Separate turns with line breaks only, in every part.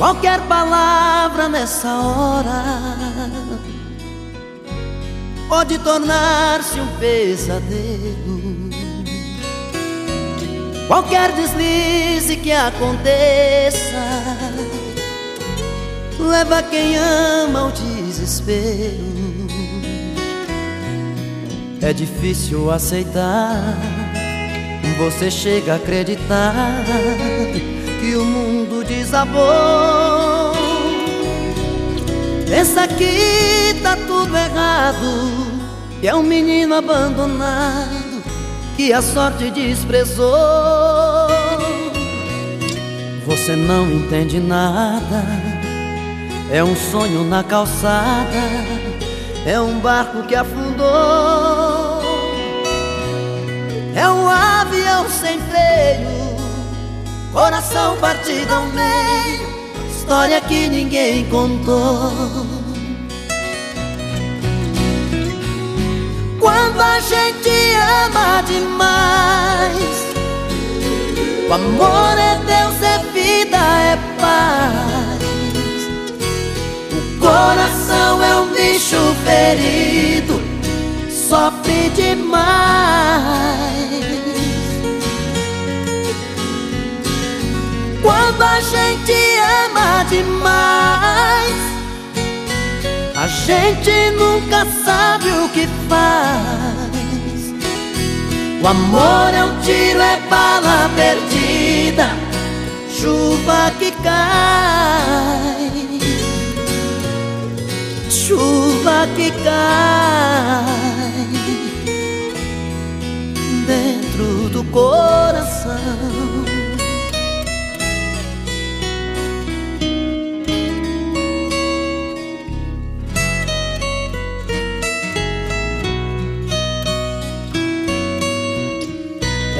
Qualquer palavra nessa hora pode tornar-se um pesadelo. Qualquer deslize que aconteça leva quem ama ao desespero. É difícil aceitar, você chega a acreditar que o mundo desabou. Pensa que tá tudo errado, é um menino abandonado, que a sorte desprezou. Você não entende nada, é um sonho na calçada, é um barco que afundou, é um avião Coração partido ao meio História que ninguém contou. Quando a gente ama demais O amor é Deus, é vida, é paz. O coração é um bicho ferido Sofre demais Quando a gente ama demais, a gente nunca sabe o que faz. O amor é um tiro, é bala perdida, chuva que cai, chuva que cai dentro do coração.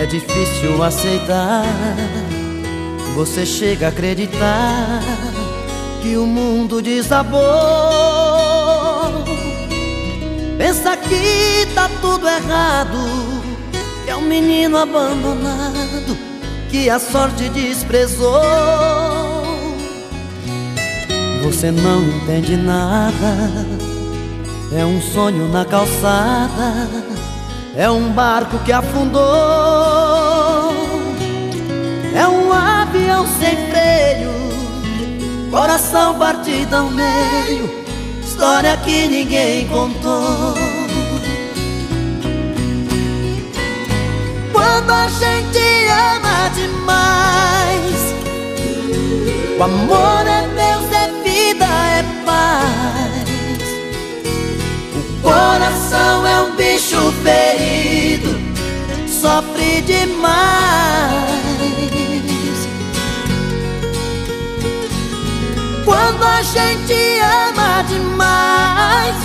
É difícil aceitar, você chega a acreditar que o mundo desabou. Pensa que tá tudo errado, que é um menino abandonado que a sorte desprezou. Você não entende nada, é um sonho na calçada é um barco que afundou sem freio Coração partido ao meio História que ninguém contou Quando a gente ama demais O amor é Deus, é vida, é paz O coração é um bicho ferido sofre demais. Quando a gente ama demais,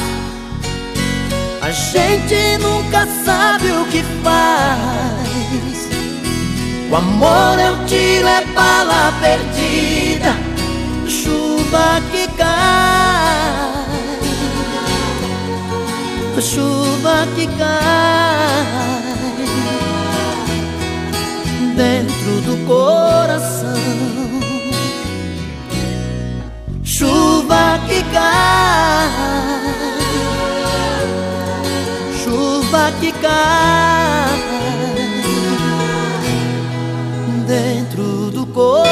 a gente nunca sabe o que faz. O amor é um tiro, é bala perdida, chuva que cai chuva que cai dentro do coração. ficar dentro do corpo.